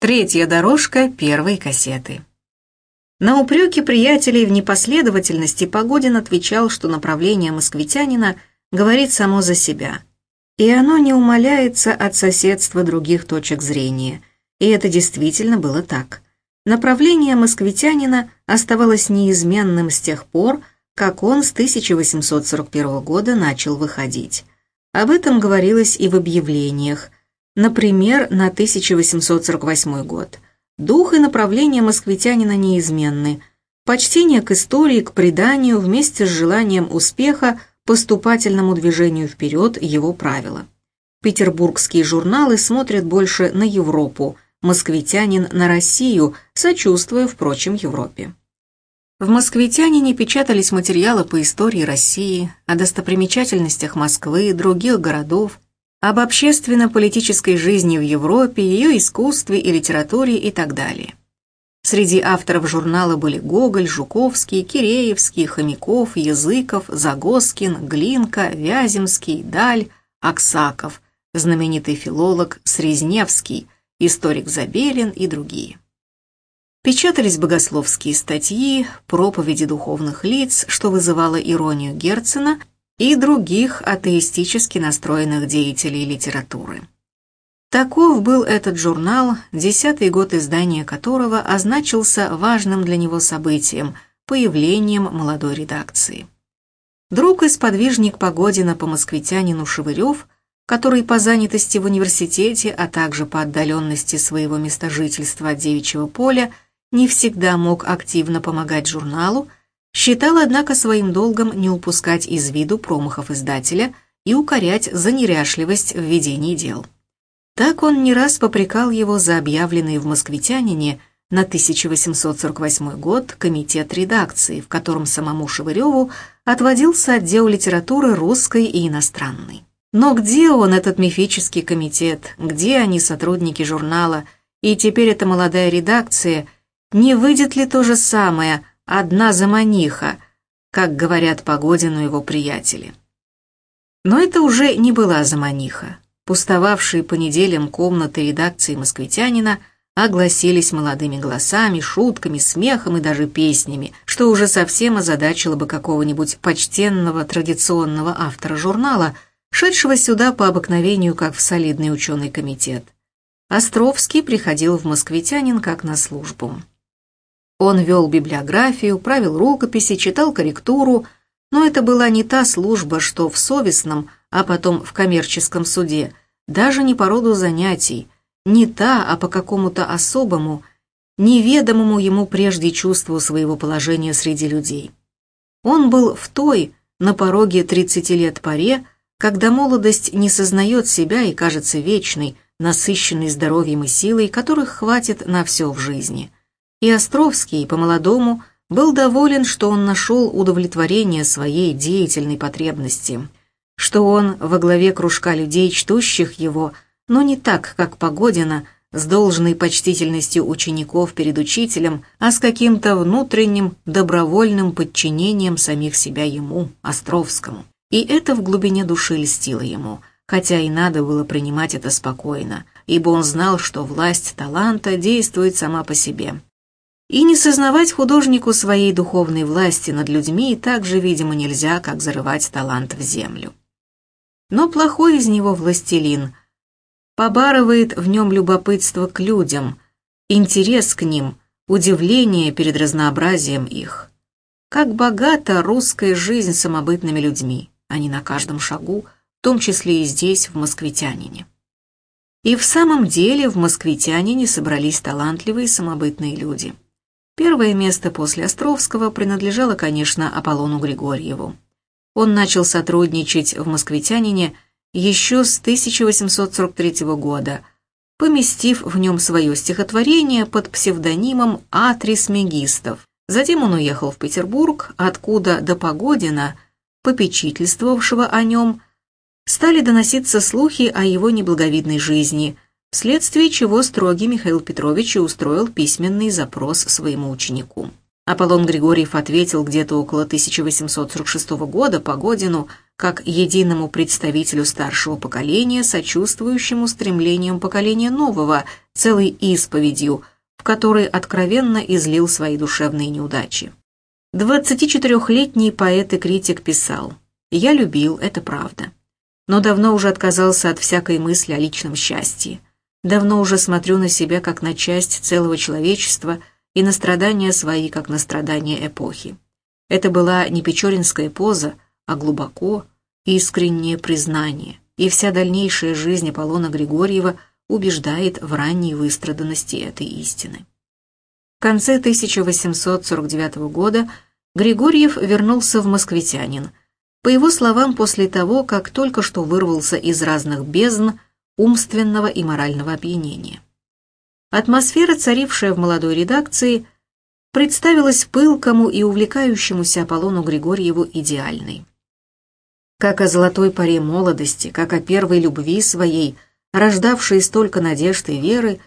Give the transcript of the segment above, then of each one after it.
Третья дорожка первой кассеты. На упреки приятелей в непоследовательности Погодин отвечал, что направление москвитянина говорит само за себя, и оно не умаляется от соседства других точек зрения, и это действительно было так. Направление москвитянина оставалось неизменным с тех пор, как он с 1841 года начал выходить. Об этом говорилось и в объявлениях, например, на 1848 год – Дух и направление москвитянина неизменны. Почтение к истории, к преданию вместе с желанием успеха, поступательному движению вперед его правила. Петербургские журналы смотрят больше на Европу, москвитянин на Россию, сочувствуя, впрочем, Европе. В «Москвитянине» печатались материалы по истории России, о достопримечательностях Москвы, других городов, об общественно-политической жизни в Европе, ее искусстве и литературе и так далее. Среди авторов журнала были Гоголь, Жуковский, Киреевский, Хомяков, Языков, Загоскин, Глинка, Вяземский, Даль, Аксаков, знаменитый филолог Срезневский, историк Забелин и другие. Печатались богословские статьи, проповеди духовных лиц, что вызывало иронию Герцена и других атеистически настроенных деятелей литературы. Таков был этот журнал, десятый год издания которого означился важным для него событием – появлением молодой редакции. Друг и сподвижник Погодина по москвитянину Шевырев, который по занятости в университете, а также по отдаленности своего места жительства от Девичьего поля, не всегда мог активно помогать журналу, Считал, однако, своим долгом не упускать из виду промахов издателя и укорять за неряшливость в ведении дел. Так он не раз попрекал его за объявленный в «Москвитянине» на 1848 год комитет редакции, в котором самому Шевыреву отводился отдел литературы русской и иностранной. Но где он, этот мифический комитет, где они, сотрудники журнала, и теперь эта молодая редакция, не выйдет ли то же самое – одна заманиха, как говорят Погодину его приятели. Но это уже не была заманиха. Пустовавшие по неделям комнаты редакции «Москвитянина» огласились молодыми голосами, шутками, смехом и даже песнями, что уже совсем озадачило бы какого-нибудь почтенного традиционного автора журнала, шедшего сюда по обыкновению как в солидный ученый комитет. Островский приходил в «Москвитянин» как на службу. Он вел библиографию, правил рукописи, читал корректуру, но это была не та служба, что в совестном, а потом в коммерческом суде, даже не по роду занятий, не та, а по какому-то особому, неведомому ему прежде чувству своего положения среди людей. Он был в той, на пороге 30 лет паре, когда молодость не сознает себя и кажется вечной, насыщенной здоровьем и силой, которых хватит на все в жизни – и Островский, по-молодому, был доволен, что он нашел удовлетворение своей деятельной потребности, что он во главе кружка людей, чтущих его, но не так, как Погодина, с должной почтительностью учеников перед учителем, а с каким-то внутренним добровольным подчинением самих себя ему, Островскому. И это в глубине души льстило ему, хотя и надо было принимать это спокойно, ибо он знал, что власть таланта действует сама по себе, и не сознавать художнику своей духовной власти над людьми так же, видимо, нельзя, как зарывать талант в землю. Но плохой из него властелин. Побарывает в нем любопытство к людям, интерес к ним, удивление перед разнообразием их. Как богата русская жизнь самобытными людьми, они на каждом шагу, в том числе и здесь, в москвитянине. И в самом деле в москвитянине собрались талантливые самобытные люди – Первое место после Островского принадлежало, конечно, Аполлону Григорьеву. Он начал сотрудничать в «Москвитянине» еще с 1843 года, поместив в нем свое стихотворение под псевдонимом Атрис Мегистов. Затем он уехал в Петербург, откуда до Погодина, попечительствовавшего о нем, стали доноситься слухи о его неблаговидной жизни – вследствие чего строгий Михаил Петрович устроил письменный запрос своему ученику. Аполлон Григорьев ответил где-то около 1846 года Погодину, как единому представителю старшего поколения, сочувствующему стремлениям поколения нового, целой исповедью, в которой откровенно излил свои душевные неудачи. 24-летний поэт и критик писал «Я любил, это правда, но давно уже отказался от всякой мысли о личном счастье. Давно уже смотрю на себя как на часть целого человечества и на страдания свои, как на страдания эпохи. Это была не печоринская поза, а глубоко, искреннее признание, и вся дальнейшая жизнь Аполлона Григорьева убеждает в ранней выстраданности этой истины. В конце 1849 года Григорьев вернулся в Москвитянин, по его словам, после того, как только что вырвался из разных бездн умственного и морального опьянения. Атмосфера, царившая в молодой редакции, представилась пылкому и увлекающемуся Аполлону Григорьеву идеальной как о золотой поре молодости, как о первой любви своей, рождавшей столько надежд и веры,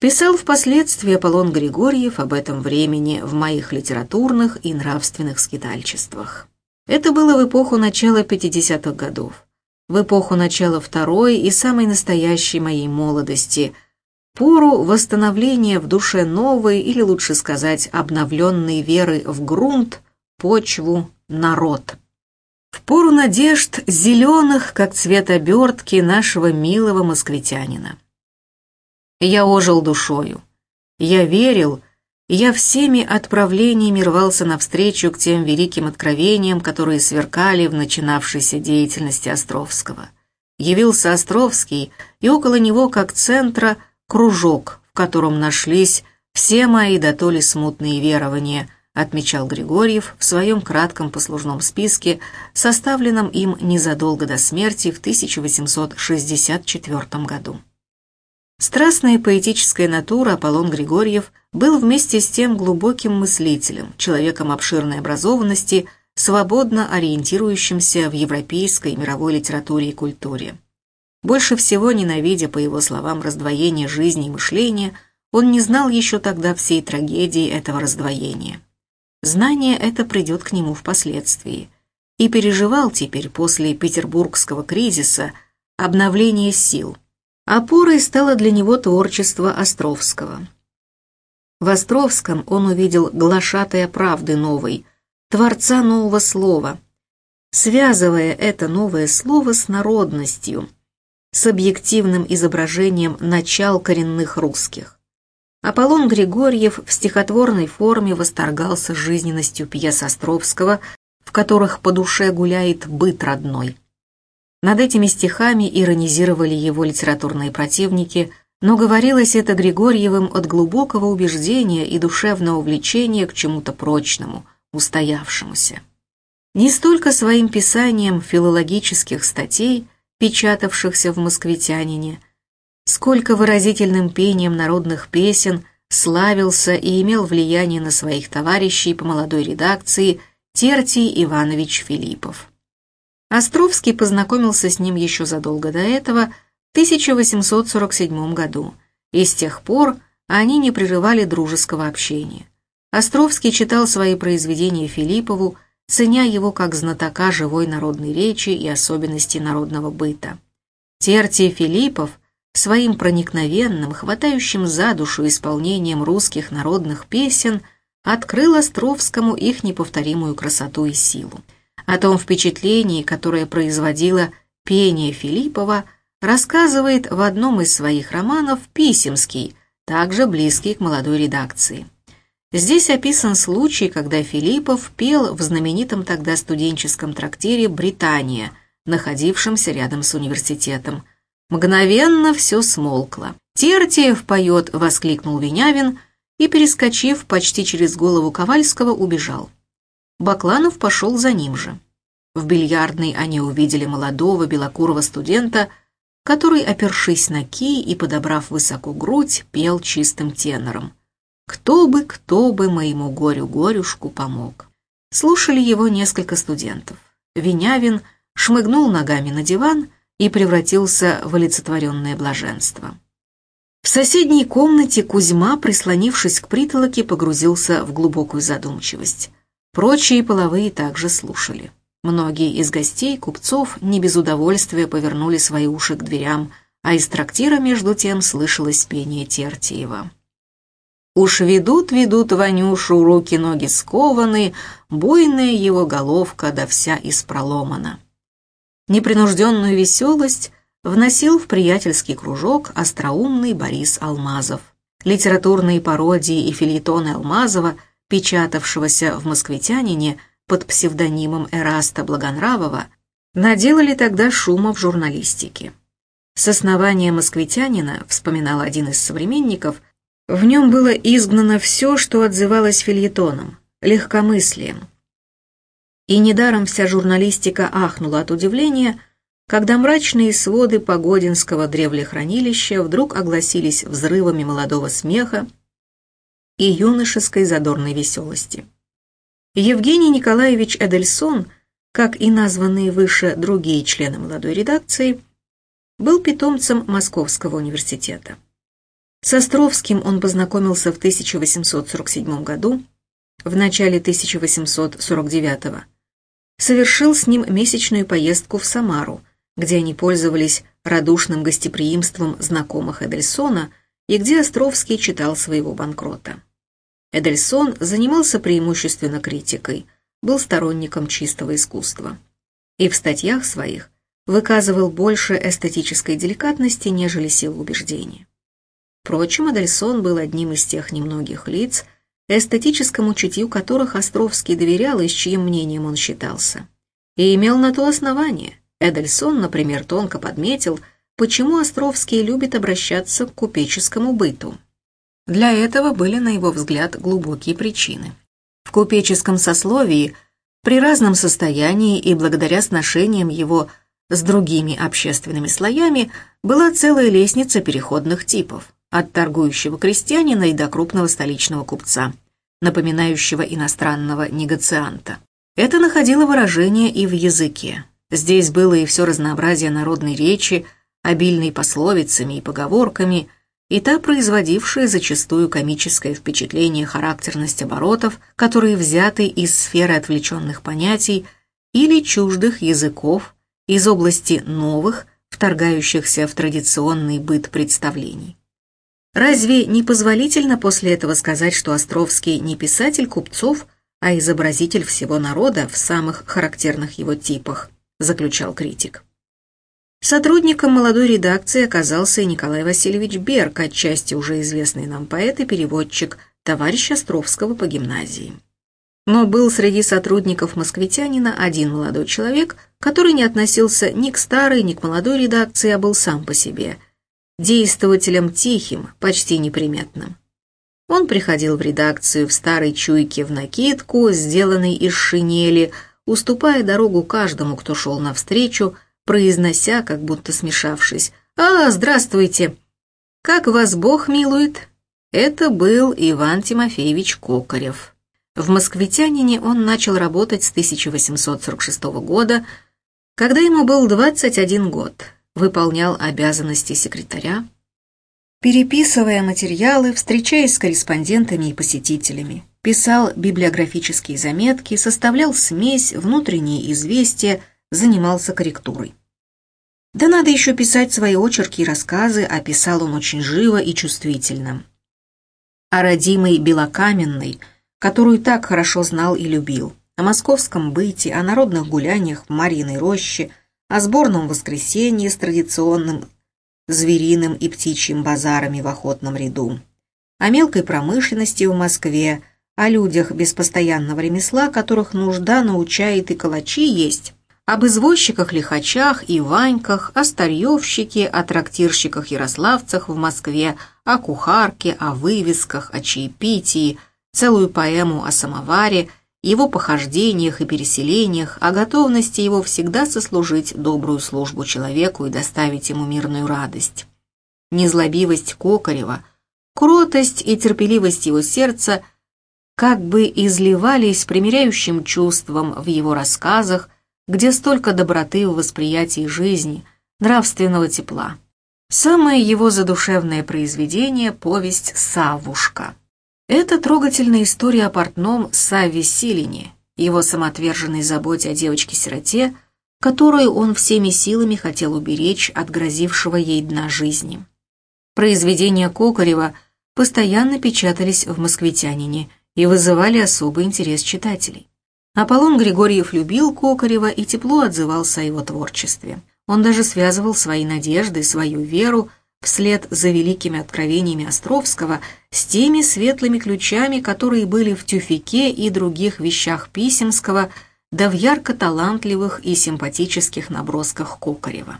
писал впоследствии Аполлон Григорьев об этом времени в моих литературных и нравственных скитальчествах. Это было в эпоху начала 50-х годов, в эпоху начала второй и самой настоящей моей молодости, пору восстановления в душе новой, или лучше сказать, обновленной веры в грунт, почву, народ. В пору надежд зеленых, как цвет обертки нашего милого москвитянина. Я ожил душою. Я верил, я всеми отправлениями рвался навстречу к тем великим откровениям, которые сверкали в начинавшейся деятельности Островского. Явился Островский, и около него, как центра, кружок, в котором нашлись все мои дотоле смутные верования – отмечал Григорьев в своем кратком послужном списке, составленном им незадолго до смерти в 1864 году. Страстная поэтическая натура Аполлон Григорьев был вместе с тем глубоким мыслителем, человеком обширной образованности, свободно ориентирующимся в европейской и мировой литературе и культуре. Больше всего ненавидя, по его словам, раздвоение жизни и мышления, он не знал еще тогда всей трагедии этого раздвоения. Знание это придет к нему впоследствии. И переживал теперь после петербургского кризиса обновление сил. Опорой стало для него творчество Островского. В Островском он увидел глашатая правды новой, творца нового слова, связывая это новое слово с народностью, с объективным изображением начал коренных русских. Аполлон Григорьев в стихотворной форме восторгался жизненностью пьес Островского, в которых по душе гуляет быт родной. Над этими стихами иронизировали его литературные противники, но говорилось это Григорьевым от глубокого убеждения и душевного увлечения к чему-то прочному, устоявшемуся. Не столько своим писанием филологических статей, печатавшихся в «Москвитянине», сколько выразительным пением народных песен славился и имел влияние на своих товарищей по молодой редакции Тертий Иванович Филиппов. Островский познакомился с ним еще задолго до этого, в 1847 году, и с тех пор они не прерывали дружеского общения. Островский читал свои произведения Филиппову, ценя его как знатока живой народной речи и особенностей народного быта. Тертий Филиппов – своим проникновенным, хватающим за душу исполнением русских народных песен открыл Островскому их неповторимую красоту и силу. О том впечатлении, которое производило пение Филиппова, рассказывает в одном из своих романов Писемский, также близкий к молодой редакции. Здесь описан случай, когда Филиппов пел в знаменитом тогда студенческом трактире «Британия», находившемся рядом с университетом, Мгновенно все смолкло. «Тертиев поет!» — воскликнул Винявин и, перескочив почти через голову Ковальского, убежал. Бакланов пошел за ним же. В бильярдной они увидели молодого белокурого студента, который, опершись на кий и подобрав высоко грудь, пел чистым тенором. «Кто бы, кто бы моему горю-горюшку помог». Слушали его несколько студентов. Винявин шмыгнул ногами на диван и превратился в олицетворенное блаженство. В соседней комнате Кузьма, прислонившись к притолоке, погрузился в глубокую задумчивость. Прочие половые также слушали. Многие из гостей, купцов, не без удовольствия повернули свои уши к дверям, а из трактира между тем слышалось пение Тертиева. Уж ведут, ведут Ванюшу, руки-ноги скованы, буйная его головка да вся испроломана. Непринужденную веселость вносил в приятельский кружок остроумный Борис Алмазов. Литературные пародии и филитоны Алмазова, печатавшегося в «Москвитянине», под псевдонимом Эраста Благонравова, наделали тогда шума в журналистике. С основания москвитянина, вспоминал один из современников, в нем было изгнано все, что отзывалось фильетоном, легкомыслием. И недаром вся журналистика ахнула от удивления, когда мрачные своды Погодинского древлехранилища вдруг огласились взрывами молодого смеха и юношеской задорной веселости. Евгений Николаевич Эдельсон, как и названные выше другие члены молодой редакции, был питомцем Московского университета. С Островским он познакомился в 1847 году, в начале 1849 совершил с ним месячную поездку в Самару, где они пользовались радушным гостеприимством знакомых Эдельсона и где Островский читал своего банкрота. Эдельсон занимался преимущественно критикой, был сторонником чистого искусства. И в статьях своих выказывал больше эстетической деликатности, нежели сил убеждения. Впрочем, Эдельсон был одним из тех немногих лиц, эстетическому чутью которых Островский доверял и с чьим мнением он считался. И имел на то основание. Эдельсон, например, тонко подметил, почему Островский любит обращаться к купеческому быту. Для этого были, на его взгляд, глубокие причины. В купеческом сословии, при разном состоянии и благодаря сношениям его с другими общественными слоями, была целая лестница переходных типов, от торгующего крестьянина и до крупного столичного купца, напоминающего иностранного негацианта. Это находило выражение и в языке. Здесь было и все разнообразие народной речи, обильной пословицами и поговорками – и та производившая зачастую комическое впечатление характерность оборотов, которые взяты из сферы отвлеченных понятий или чуждых языков из области новых, вторгающихся в традиционный быт представлений. Разве не позволительно после этого сказать, что Островский не писатель купцов, а изобразитель всего народа в самых характерных его типах, заключал критик. Сотрудником молодой редакции оказался и Николай Васильевич Берг, отчасти уже известный нам поэт и переводчик, товарищ Островского по гимназии. Но был среди сотрудников «Москвитянина» один молодой человек, который не относился ни к старой, ни к молодой редакции, а был сам по себе, действователем тихим, почти неприметным. Он приходил в редакцию в старой чуйке в накидку, сделанной из шинели, уступая дорогу каждому, кто шел навстречу, произнося, как будто смешавшись. «А, здравствуйте! Как вас Бог милует?» Это был Иван Тимофеевич Кокарев. В «Москвитянине» он начал работать с 1846 года, когда ему был 21 год, выполнял обязанности секретаря, переписывая материалы, встречаясь с корреспондентами и посетителями, писал библиографические заметки, составлял смесь, внутренние известия, занимался корректурой. Да надо еще писать свои очерки и рассказы, а писал он очень живо и чувствительно. О родимой Белокаменной, которую так хорошо знал и любил, о московском быте, о народных гуляниях в Марьиной роще, о сборном воскресенье с традиционным звериным и птичьим базарами в охотном ряду, о мелкой промышленности в Москве, о людях без постоянного ремесла, которых нужда научает и калачи есть, об извозчиках-лихачах и ваньках, о старьевщике, о трактирщиках-ярославцах в Москве, о кухарке, о вывесках, о чаепитии, целую поэму о самоваре, его похождениях и переселениях, о готовности его всегда сослужить добрую службу человеку и доставить ему мирную радость. Незлобивость Кокарева, кротость и терпеливость его сердца как бы изливались примиряющим чувством в его рассказах, где столько доброты в восприятии жизни, нравственного тепла. Самое его задушевное произведение – повесть «Савушка». Это трогательная история о портном Савве Силине, его самоотверженной заботе о девочке-сироте, которую он всеми силами хотел уберечь от грозившего ей дна жизни. Произведения Кокарева постоянно печатались в «Москвитянине» и вызывали особый интерес читателей. Аполлон Григорьев любил Кокарева и тепло отзывался о его творчестве. Он даже связывал свои надежды, свою веру вслед за великими откровениями Островского с теми светлыми ключами, которые были в тюфике и других вещах Писемского, да в ярко-талантливых и симпатических набросках Кокарева.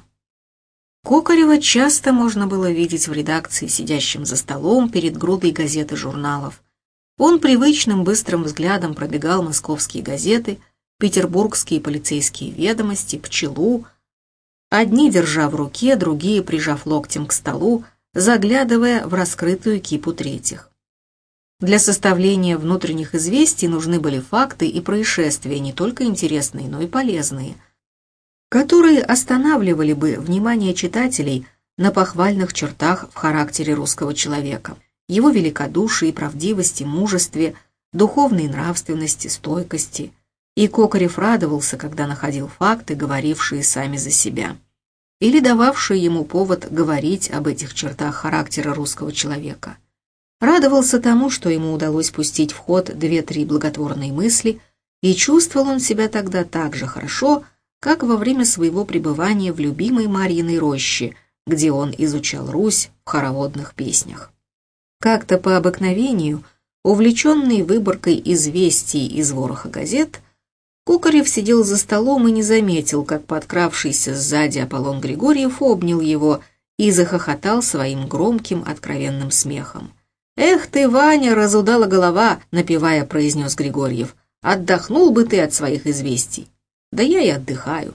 Кокарева часто можно было видеть в редакции, сидящим за столом перед грудой газет и журналов. Он привычным быстрым взглядом пробегал московские газеты, петербургские полицейские ведомости, пчелу, одни держа в руке, другие прижав локтем к столу, заглядывая в раскрытую кипу третьих. Для составления внутренних известий нужны были факты и происшествия не только интересные, но и полезные, которые останавливали бы внимание читателей на похвальных чертах в характере русского человека, его великодушии, правдивости, мужестве, духовной нравственности, стойкости. И Кокарев радовался, когда находил факты, говорившие сами за себя или дававшие ему повод говорить об этих чертах характера русского человека. Радовался тому, что ему удалось пустить в ход две-три благотворные мысли, и чувствовал он себя тогда так же хорошо, как во время своего пребывания в любимой Марьиной роще, где он изучал Русь в хороводных песнях. Как-то по обыкновению, увлеченный выборкой известий из вороха газет, Кукарев сидел за столом и не заметил, как подкравшийся сзади Аполлон Григорьев обнял его и захохотал своим громким откровенным смехом. «Эх ты, Ваня, разудала голова!» — напевая, произнес Григорьев. «Отдохнул бы ты от своих известий!» «Да я и отдыхаю!»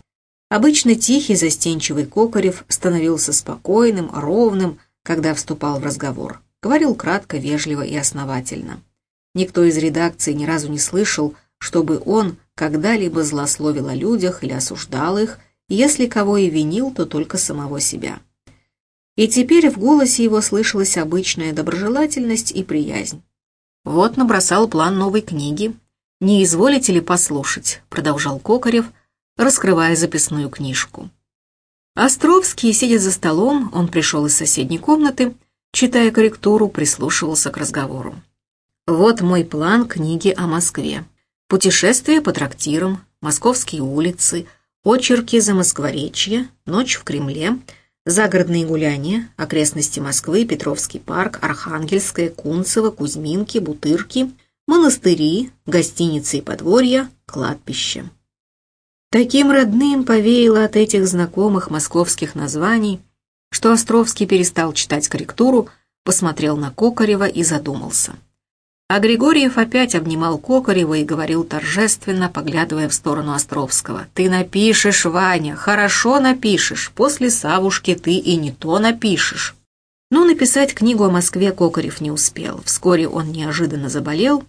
Обычно тихий, застенчивый Кокарев становился спокойным, ровным, когда вступал в разговор. Говорил кратко, вежливо и основательно. Никто из редакции ни разу не слышал, чтобы он когда-либо злословил о людях или осуждал их, если кого и винил, то только самого себя. И теперь в голосе его слышалась обычная доброжелательность и приязнь. «Вот набросал план новой книги. Не изволите ли послушать?» — продолжал Кокарев, раскрывая записную книжку. Островский, сидя за столом, он пришел из соседней комнаты, читая корректуру, прислушивался к разговору. «Вот мой план книги о Москве. Путешествия по трактирам, московские улицы, очерки за Москворечье, ночь в Кремле, загородные гуляния, окрестности Москвы, Петровский парк, Архангельская, Кунцево, Кузьминки, Бутырки, монастыри, гостиницы и подворья, кладбище. Таким родным повеяло от этих знакомых московских названий, что Островский перестал читать корректуру, посмотрел на Кокарева и задумался. А Григорьев опять обнимал Кокарева и говорил торжественно, поглядывая в сторону Островского. «Ты напишешь, Ваня, хорошо напишешь. После Савушки ты и не то напишешь». Но написать книгу о Москве Кокарев не успел. Вскоре он неожиданно заболел.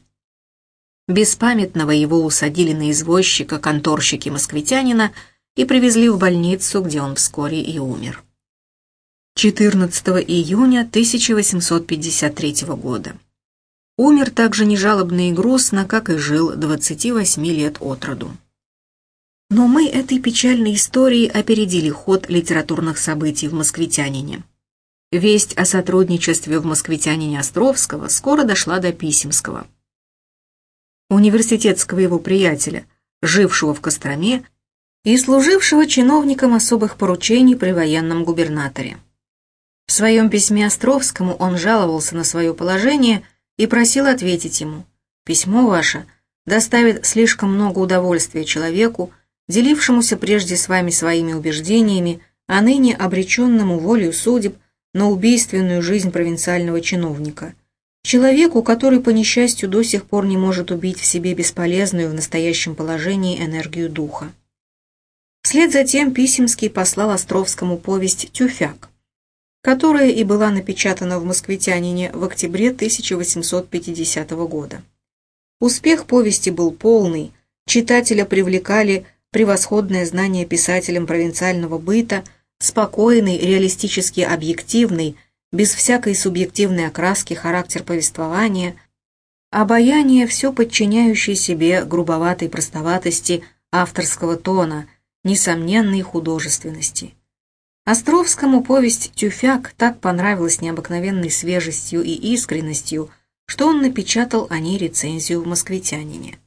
Беспамятного его усадили на извозчика конторщики-москвитянина и привезли в больницу, где он вскоре и умер. 14 июня 1853 года. Умер так же нежалобно и грустно, как и жил 28 лет от роду. Но мы этой печальной историей опередили ход литературных событий в «Москвитянине». Весть о сотрудничестве в «Москвитянине» Островского скоро дошла до Писемского. Университетского его приятеля, жившего в Костроме и служившего чиновником особых поручений при военном губернаторе. В своем письме Островскому он жаловался на свое положение – и просил ответить ему. «Письмо ваше доставит слишком много удовольствия человеку, делившемуся прежде с вами своими убеждениями, а ныне обреченному волею судеб на убийственную жизнь провинциального чиновника. Человеку, который по несчастью до сих пор не может убить в себе бесполезную в настоящем положении энергию духа. Вслед за тем Писемский послал Островскому повесть «Тюфяк», которая и была напечатана в «Москвитянине» в октябре 1850 года. Успех повести был полный, читателя привлекали превосходное знание писателем провинциального быта, спокойный, реалистически объективный, без всякой субъективной окраски характер повествования, обаяние все подчиняющей себе грубоватой простоватости авторского тона, несомненной художественности. Островскому повесть «Тюфяк» так понравилась необыкновенной свежестью и искренностью, что он напечатал о ней рецензию в «Москвитянине».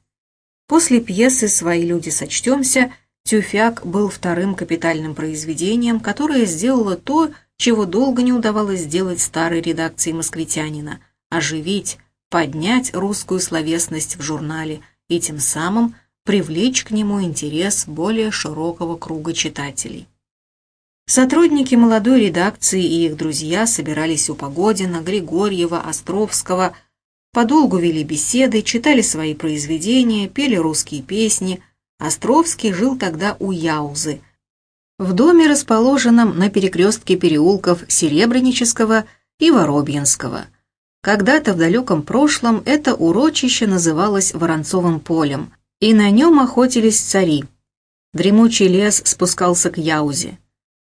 После пьесы «Свои люди сочтемся» «Тюфяк» был вторым капитальным произведением, которое сделало то, чего долго не удавалось сделать старой редакции «Москвитянина» – оживить, поднять русскую словесность в журнале и тем самым привлечь к нему интерес более широкого круга читателей. Сотрудники молодой редакции и их друзья собирались у Погодина, Григорьева, Островского, подолгу вели беседы, читали свои произведения, пели русские песни. Островский жил тогда у Яузы – в доме, расположенном на перекрестке переулков Серебрянического и Воробьинского. Когда-то в далеком прошлом это урочище называлось Воронцовым полем, и на нем охотились цари. Дремучий лес спускался к Яузе.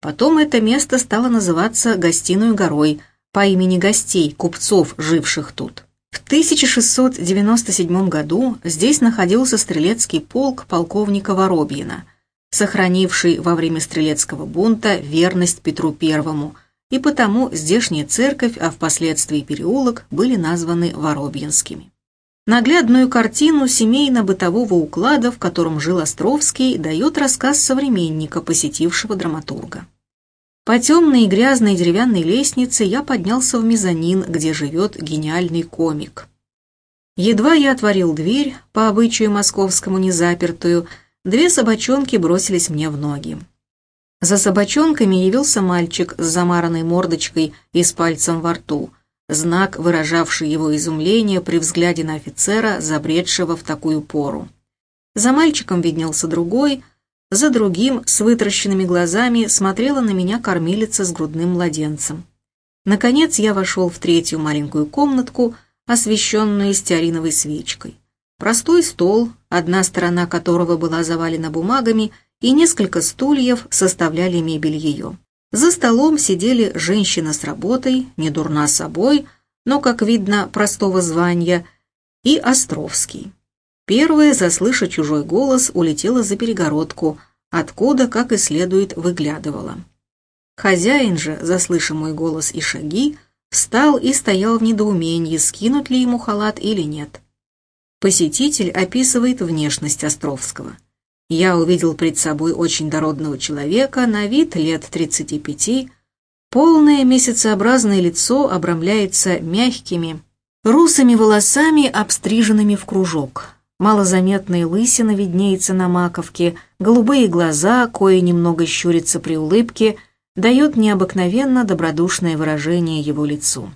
Потом это место стало называться Гостиную горой по имени гостей, купцов, живших тут. В 1697 году здесь находился стрелецкий полк полковника Воробьина – сохранивший во время стрелецкого бунта верность Петру Первому, и потому здешняя церковь, а впоследствии переулок, были названы Воробьинскими. Наглядную картину семейно-бытового уклада, в котором жил Островский, дает рассказ современника, посетившего драматурга. По темной и грязной деревянной лестнице я поднялся в мезонин, где живет гениальный комик. Едва я отворил дверь, по обычаю московскому незапертую, Две собачонки бросились мне в ноги. За собачонками явился мальчик с замаранной мордочкой и с пальцем во рту, знак, выражавший его изумление при взгляде на офицера, забредшего в такую пору. За мальчиком виднелся другой, за другим, с вытращенными глазами, смотрела на меня кормилица с грудным младенцем. Наконец я вошел в третью маленькую комнатку, освещенную стеариновой свечкой. Простой стол, одна сторона которого была завалена бумагами, и несколько стульев составляли мебель ее. За столом сидели женщина с работой, не дурна собой, но, как видно, простого звания, и Островский. Первая, заслыша чужой голос, улетела за перегородку, откуда, как и следует, выглядывала. Хозяин же, заслыша мой голос и шаги, встал и стоял в недоумении, скинуть ли ему халат или нет. Посетитель описывает внешность Островского. Я увидел пред собой очень дородного человека, на вид лет 35, полное месяцеобразное лицо обрамляется мягкими, русыми волосами, обстриженными в кружок. Малозаметная лысина виднеется на маковке, голубые глаза, кое немного щурятся при улыбке, дает необыкновенно добродушное выражение его лицу.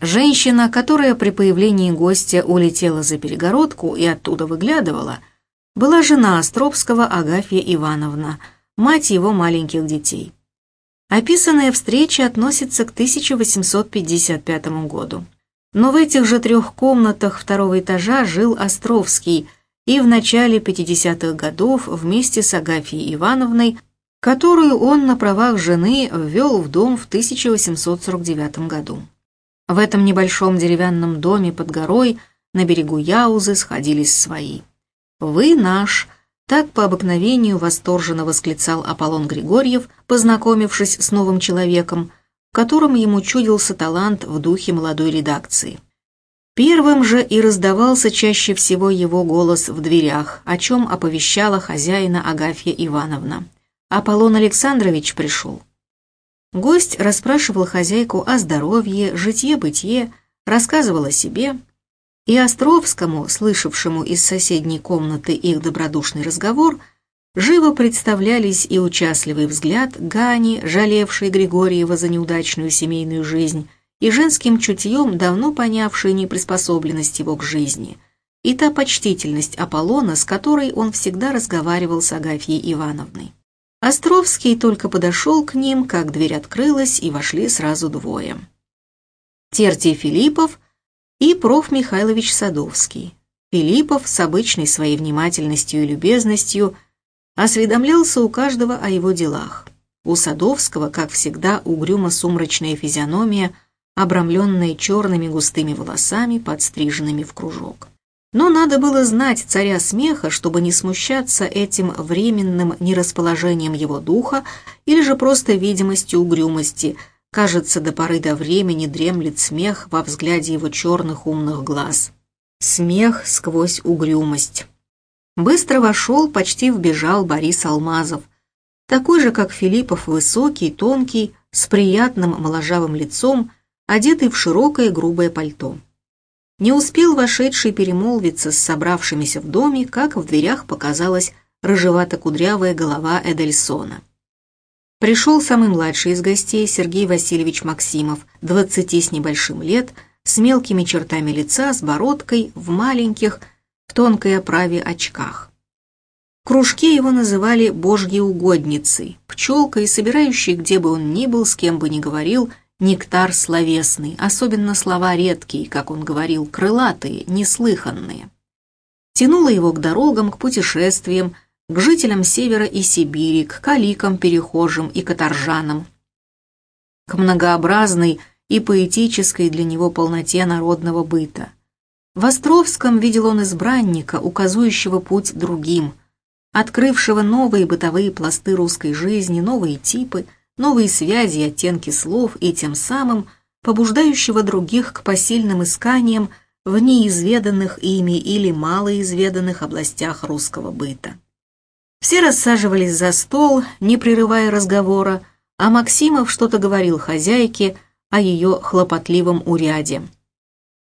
Женщина, которая при появлении гостя улетела за перегородку и оттуда выглядывала, была жена Островского Агафья Ивановна, мать его маленьких детей. Описанная встреча относится к 1855 году. Но в этих же трех комнатах второго этажа жил Островский и в начале 50-х годов вместе с Агафьей Ивановной, которую он на правах жены ввел в дом в 1849 году. В этом небольшом деревянном доме под горой на берегу Яузы сходились свои. «Вы наш!» Так по обыкновению восторженно восклицал Аполлон Григорьев, познакомившись с новым человеком, котором ему чудился талант в духе молодой редакции. Первым же и раздавался чаще всего его голос в дверях, о чем оповещала хозяина Агафья Ивановна. Аполлон Александрович пришел. Гость расспрашивал хозяйку о здоровье, житье-бытие, рассказывал о себе, и Островскому, слышавшему из соседней комнаты их добродушный разговор, живо представлялись и участливый взгляд Гани, жалевшей Григорьева за неудачную семейную жизнь, и женским чутьем, давно понявшей неприспособленность его к жизни, и та почтительность Аполлона, с которой он всегда разговаривал с Агафьей Ивановной. Островский только подошел к ним, как дверь открылась, и вошли сразу двое. Тертий Филиппов и проф. Михайлович Садовский. Филиппов с обычной своей внимательностью и любезностью осведомлялся у каждого о его делах. У Садовского, как всегда, угрюмо-сумрачная физиономия, обрамленное черными густыми волосами, подстриженными в кружок. Но надо было знать царя смеха, чтобы не смущаться этим временным нерасположением его духа или же просто видимостью угрюмости. Кажется, до поры до времени дремлет смех во взгляде его черных умных глаз. Смех сквозь угрюмость. Быстро вошел, почти вбежал Борис Алмазов. Такой же, как Филиппов, высокий, тонкий, с приятным моложавым лицом, одетый в широкое грубое пальто. Не успел вошедший перемолвиться с собравшимися в доме, как в дверях показалась рыжевато-кудрявая голова Эдельсона. Пришел самый младший из гостей Сергей Васильевич Максимов, двадцати с небольшим лет, с мелкими чертами лица, с бородкой, в маленьких, в тонкой оправе очках. В кружке его называли «божьей угодницей», пчелкой, собирающей, где бы он ни был, с кем бы ни говорил – нектар словесный, особенно слова редкие, как он говорил, крылатые, неслыханные. Тянуло его к дорогам, к путешествиям, к жителям Севера и Сибири, к каликам, перехожим и каторжанам, к многообразной и поэтической для него полноте народного быта. В Островском видел он избранника, указующего путь другим, открывшего новые бытовые пласты русской жизни, новые типы – новые связи и оттенки слов и тем самым побуждающего других к посильным исканиям в неизведанных ими или малоизведанных областях русского быта. Все рассаживались за стол, не прерывая разговора, а Максимов что-то говорил хозяйке о ее хлопотливом уряде.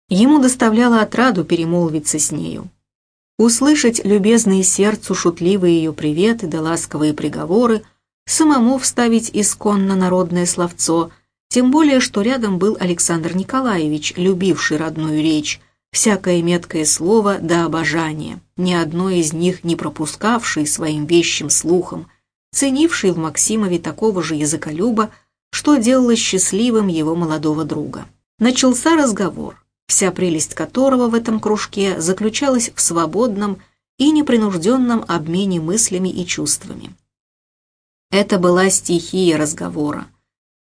Ему доставляло отраду перемолвиться с нею. Услышать любезные сердцу шутливые ее приветы да ласковые приговоры – самому вставить исконно народное словцо, тем более, что рядом был Александр Николаевич, любивший родную речь, всякое меткое слово до обожания, ни одно из них не пропускавший своим вещим слухом, ценивший в Максимове такого же языколюба, что делало счастливым его молодого друга. Начался разговор, вся прелесть которого в этом кружке заключалась в свободном и непринужденном обмене мыслями и чувствами. Это была стихия разговора.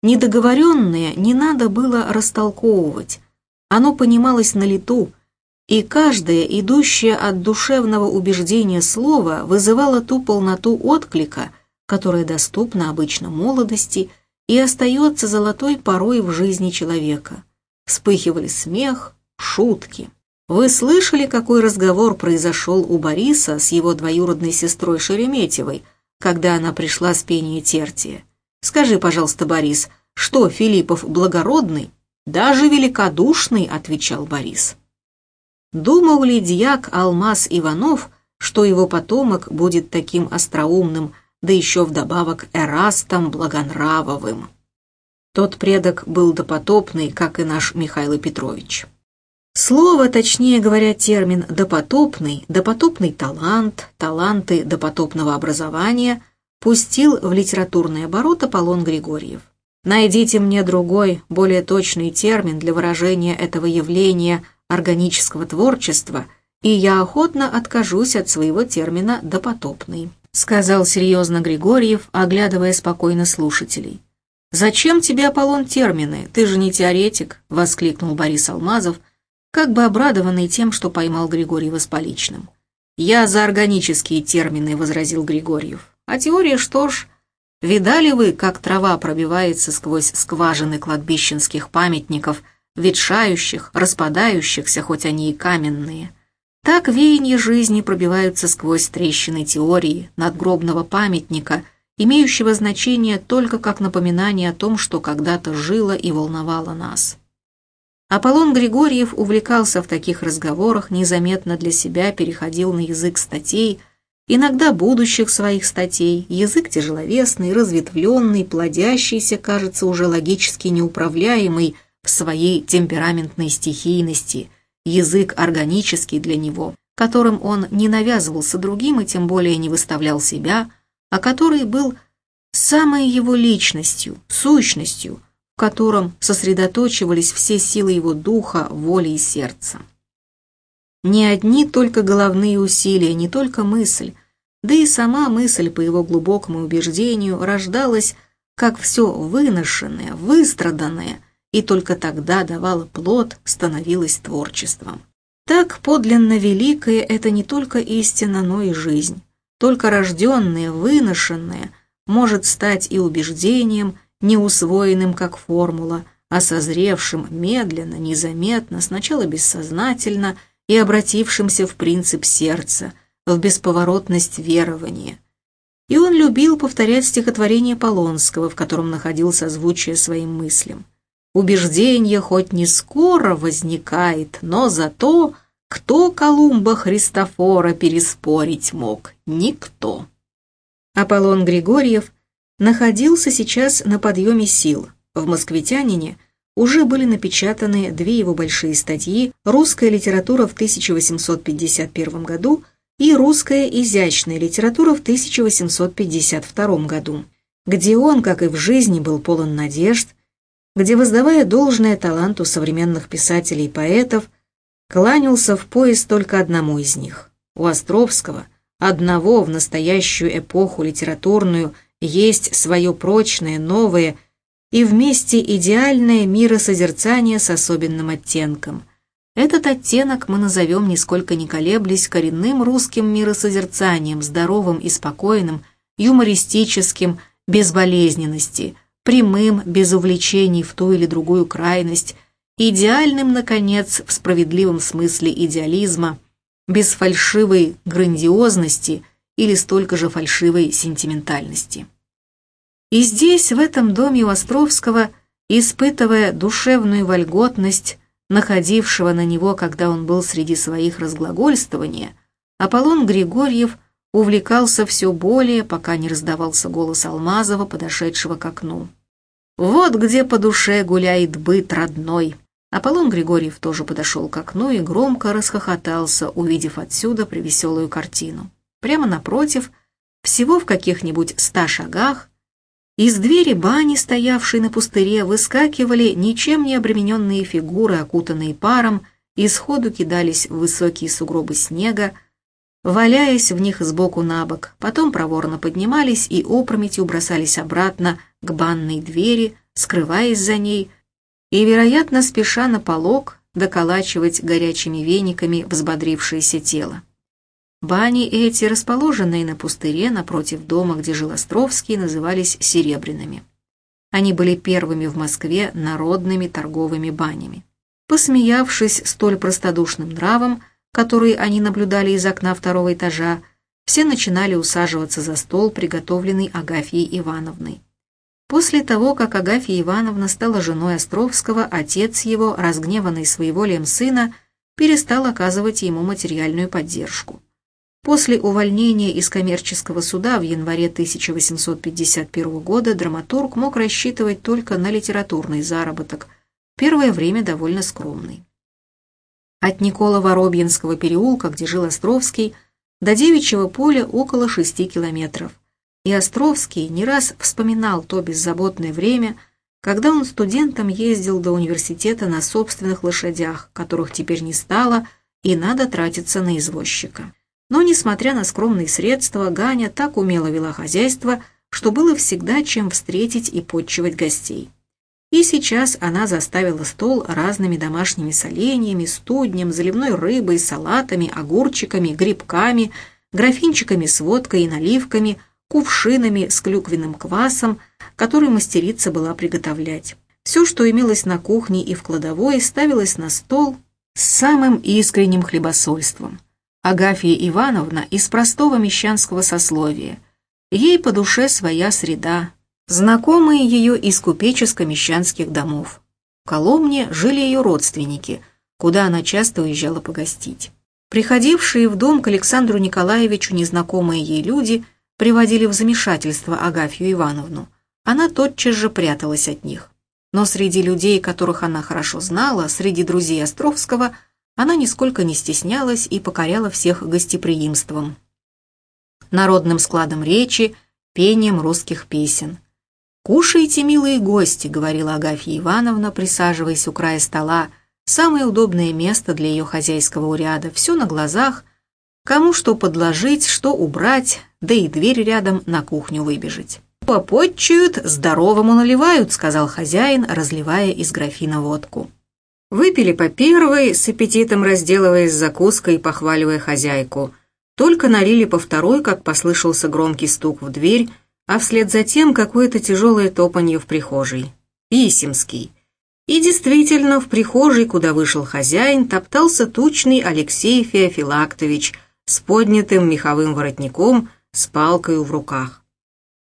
Недоговоренное не надо было растолковывать. Оно понималось на лету, и каждое, идущее от душевного убеждения слово, вызывало ту полноту отклика, которая доступна обычно молодости и остается золотой порой в жизни человека. Вспыхивали смех, шутки. Вы слышали, какой разговор произошел у Бориса с его двоюродной сестрой Шереметьевой – когда она пришла с пения Тертия. «Скажи, пожалуйста, Борис, что Филиппов благородный?» «Даже великодушный», — отвечал Борис. Думал ли дьяк Алмаз Иванов, что его потомок будет таким остроумным, да еще вдобавок эрастом благонравовым? Тот предок был допотопный, как и наш Михаил Петрович. Слово, точнее говоря, термин «допотопный», «допотопный талант», «таланты допотопного образования» пустил в литературный оборот Аполлон Григорьев. Найдите мне другой, более точный термин для выражения этого явления органического творчества, и я охотно откажусь от своего термина «допотопный», сказал серьезно Григорьев, оглядывая спокойно слушателей. «Зачем тебе, Аполлон, термины? Ты же не теоретик», — воскликнул Борис Алмазов, как бы обрадованный тем, что поймал Григорьева с поличным. «Я за органические термины», — возразил Григорьев. «А теория что ж? Видали вы, как трава пробивается сквозь скважины кладбищенских памятников, ветшающих, распадающихся, хоть они и каменные?» Так веяния жизни пробиваются сквозь трещины теории, надгробного памятника, имеющего значение только как напоминание о том, что когда-то жило и волновало нас. Аполлон Григорьев увлекался в таких разговорах, незаметно для себя переходил на язык статей, иногда будущих своих статей, язык тяжеловесный, разветвленный, плодящийся, кажется, уже логически неуправляемый в своей темпераментной стихийности, язык органический для него, которым он не навязывался другим и тем более не выставлял себя, а который был самой его личностью, сущностью – котором сосредоточивались все силы его духа, воли и сердца. Не одни только головные усилия, не только мысль, да и сама мысль, по его глубокому убеждению, рождалась как все выношенное, выстраданное и только тогда давала плод, становилась творчеством. Так подлинно великое это не только истина, но и жизнь. Только рожденное, выношенное может стать и убеждением, не усвоенным как формула, а созревшим медленно, незаметно, сначала бессознательно и обратившимся в принцип сердца, в бесповоротность верования. И он любил повторять стихотворение Полонского, в котором находил созвучие своим мыслям. Убеждение хоть не скоро возникает, но зато кто Колумба Христофора переспорить мог? Никто. Аполлон Григорьев находился сейчас на подъеме сил. В «Москвитянине» уже были напечатаны две его большие статьи «Русская литература в 1851 году» и «Русская изящная литература в 1852 году», где он, как и в жизни, был полон надежд, где, воздавая должное таланту современных писателей и поэтов, кланялся в пояс только одному из них. У Островского, одного в настоящую эпоху литературную, есть свое прочное, новое и вместе идеальное миросозерцание с особенным оттенком. Этот оттенок мы назовем, нисколько не колеблясь, коренным русским миросозерцанием, здоровым и спокойным, юмористическим, без болезненности, прямым, без увлечений в ту или другую крайность, идеальным, наконец, в справедливом смысле идеализма, без фальшивой грандиозности или столько же фальшивой сентиментальности. И здесь, в этом доме у Островского, испытывая душевную вольготность, находившего на него, когда он был среди своих разглагольствования, Аполлон Григорьев увлекался все более, пока не раздавался голос Алмазова, подошедшего к окну. «Вот где по душе гуляет быт родной!» Аполлон Григорьев тоже подошел к окну и громко расхохотался, увидев отсюда привеселую картину. Прямо напротив, всего в каких-нибудь ста шагах, из двери бани, стоявшей на пустыре, выскакивали ничем не обремененные фигуры, окутанные паром, и сходу кидались в высокие сугробы снега, валяясь в них сбоку на бок, потом проворно поднимались и опрометью бросались обратно к банной двери, скрываясь за ней, и, вероятно, спеша на полог доколачивать горячими вениками взбодрившееся тело. Бани эти, расположенные на пустыре напротив дома, где жил Островский, назывались серебряными. Они были первыми в Москве народными торговыми банями. Посмеявшись столь простодушным нравом, который они наблюдали из окна второго этажа, все начинали усаживаться за стол, приготовленный Агафьей Ивановной. После того, как Агафья Ивановна стала женой Островского, отец его, разгневанный своеволием сына, перестал оказывать ему материальную поддержку. После увольнения из коммерческого суда в январе 1851 года драматург мог рассчитывать только на литературный заработок, первое время довольно скромный. От Никола Воробьинского переулка, где жил Островский, до Девичьего поля около шести километров и Островский не раз вспоминал то беззаботное время, когда он студентом ездил до университета на собственных лошадях, которых теперь не стало, и надо тратиться на извозчика. Но, несмотря на скромные средства, Ганя так умело вела хозяйство, что было всегда чем встретить и подчивать гостей. И сейчас она заставила стол разными домашними соленьями, студнем, заливной рыбой, салатами, огурчиками, грибками, графинчиками с водкой и наливками – кувшинами с клюквенным квасом, который мастерица была приготовлять. Все, что имелось на кухне и в кладовой, ставилось на стол с самым искренним хлебосольством. Агафья Ивановна из простого мещанского сословия. Ей по душе своя среда, знакомые ее из купеческо-мещанских домов. В Коломне жили ее родственники, куда она часто уезжала погостить. Приходившие в дом к Александру Николаевичу незнакомые ей люди – приводили в замешательство Агафью Ивановну. Она тотчас же пряталась от них. Но среди людей, которых она хорошо знала, среди друзей Островского, она нисколько не стеснялась и покоряла всех гостеприимством. Народным складом речи, пением русских песен. «Кушайте, милые гости», — говорила Агафья Ивановна, присаживаясь у края стола, самое удобное место для ее хозяйского уряда, все на глазах, кому что подложить, что убрать, да и дверь рядом на кухню выбежать. попотчуют, здоровому наливают», — сказал хозяин, разливая из графина водку. Выпили по первой, с аппетитом разделываясь закуской и похваливая хозяйку. Только налили по второй, как послышался громкий стук в дверь, а вслед за тем какое-то тяжелое топанье в прихожей. Писемский. И действительно, в прихожей, куда вышел хозяин, топтался тучный Алексей Феофилактович с поднятым меховым воротником, с палкой в руках.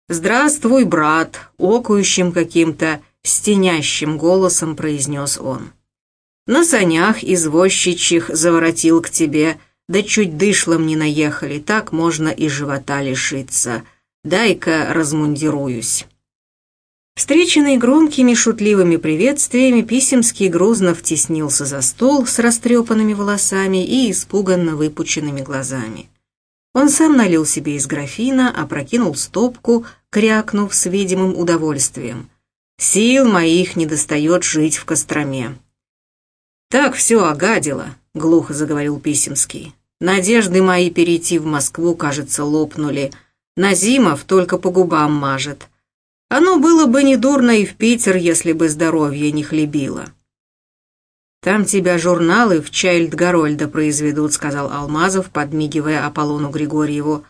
«Здравствуй, брат!» — окающим каким-то стенящим голосом произнес он. «На санях извозчичьих заворотил к тебе, да чуть дышлом не наехали, так можно и живота лишиться. Дай-ка размундируюсь». Встреченный громкими шутливыми приветствиями, Писемский грузно втеснился за стол с растрепанными волосами и испуганно выпученными глазами. Он сам налил себе из графина, опрокинул стопку, крякнув с видимым удовольствием. «Сил моих не достает жить в Костроме». «Так все огадило», — глухо заговорил Писемский. «Надежды мои перейти в Москву, кажется, лопнули. Назимов только по губам мажет». Оно было бы недурно и в Питер, если бы здоровье не хлебило. «Там тебя журналы в Чайльд-Гарольда произведут», — сказал Алмазов, подмигивая Аполлону Григорьеву.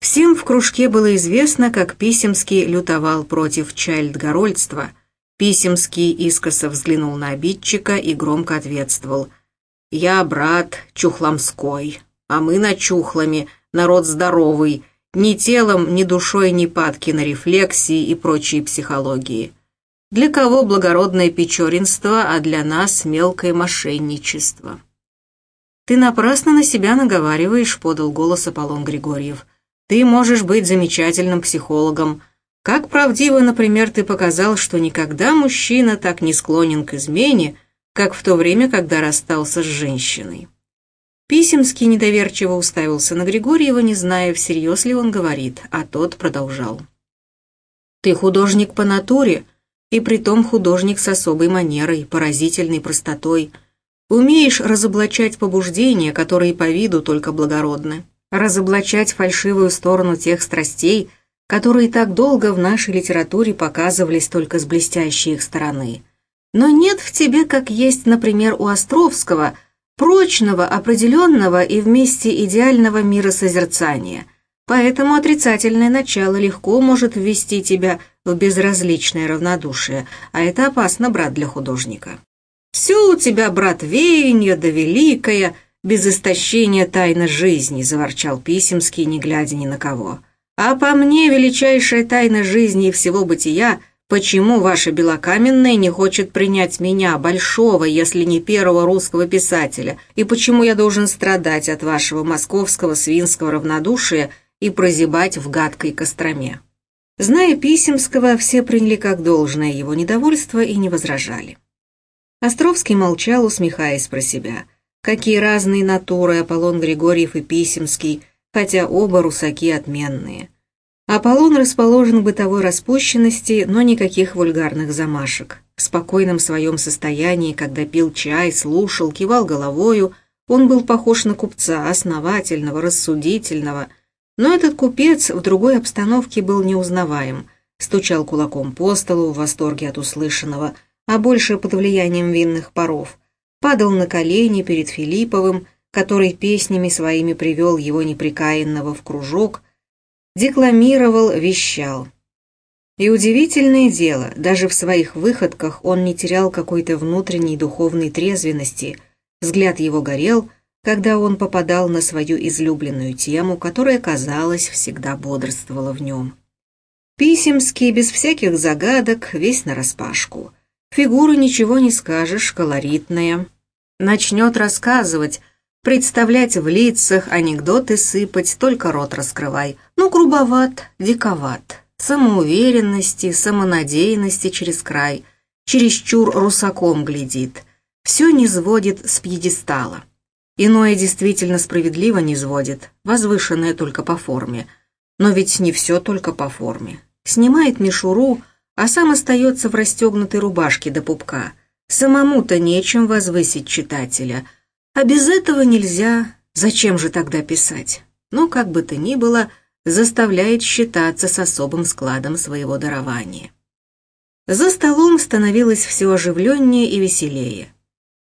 Всем в кружке было известно, как Писемский лютовал против Чайльд-Гарольдства. Писемский искоса взглянул на обидчика и громко ответствовал. «Я брат Чухломской, а мы на Чухлами, народ здоровый, ни телом, ни душой ни падки на рефлексии и прочие психологии. Для кого благородное печоринство, а для нас мелкое мошенничество. «Ты напрасно на себя наговариваешь», — подал голос Аполлон Григорьев. «Ты можешь быть замечательным психологом. Как правдиво, например, ты показал, что никогда мужчина так не склонен к измене, как в то время, когда расстался с женщиной». Писемский недоверчиво уставился на Григорьева, не зная, всерьез ли он говорит, а тот продолжал. «Ты художник по натуре, и притом художник с особой манерой, поразительной простотой. Умеешь разоблачать побуждения, которые по виду только благородны, разоблачать фальшивую сторону тех страстей, которые так долго в нашей литературе показывались только с блестящей их стороны. Но нет в тебе, как есть, например, у Островского – прочного, определенного и вместе идеального мира созерцания. Поэтому отрицательное начало легко может ввести тебя в безразличное равнодушие, а это опасно, брат, для художника. «Все у тебя, брат, веяние да великое, без истощения тайна жизни», — заворчал Писемский, не глядя ни на кого. «А по мне величайшая тайна жизни и всего бытия Почему ваша белокаменная не хочет принять меня, большого, если не первого русского писателя, и почему я должен страдать от вашего московского свинского равнодушия и прозябать в гадкой Костроме?» Зная Писемского, все приняли как должное его недовольство и не возражали. Островский молчал, усмехаясь про себя. Какие разные натуры Аполлон Григорьев и Писемский, хотя оба русаки отменные. Аполлон расположен в бытовой распущенности, но никаких вульгарных замашек. В спокойном своем состоянии, когда пил чай, слушал, кивал головою, он был похож на купца, основательного, рассудительного. Но этот купец в другой обстановке был неузнаваем, стучал кулаком по столу в восторге от услышанного, а больше под влиянием винных паров, падал на колени перед Филипповым, который песнями своими привел его неприкаянного в кружок – декламировал, вещал. И удивительное дело, даже в своих выходках он не терял какой-то внутренней духовной трезвенности, взгляд его горел, когда он попадал на свою излюбленную тему, которая, казалось, всегда бодрствовала в нем. Писемский, без всяких загадок, весь нараспашку. Фигура ничего не скажешь, колоритная. Начнет рассказывать, Представлять в лицах, анекдоты сыпать, только рот раскрывай. Ну, грубоват, диковат. Самоуверенности, самонадеянности через край. Чересчур русаком глядит. Все не сводит с пьедестала. Иное действительно справедливо не сводит, возвышенное только по форме. Но ведь не все только по форме. Снимает мишуру, а сам остается в расстегнутой рубашке до пупка. Самому-то нечем возвысить читателя – а без этого нельзя. Зачем же тогда писать? Но, как бы то ни было, заставляет считаться с особым складом своего дарования. За столом становилось все оживленнее и веселее.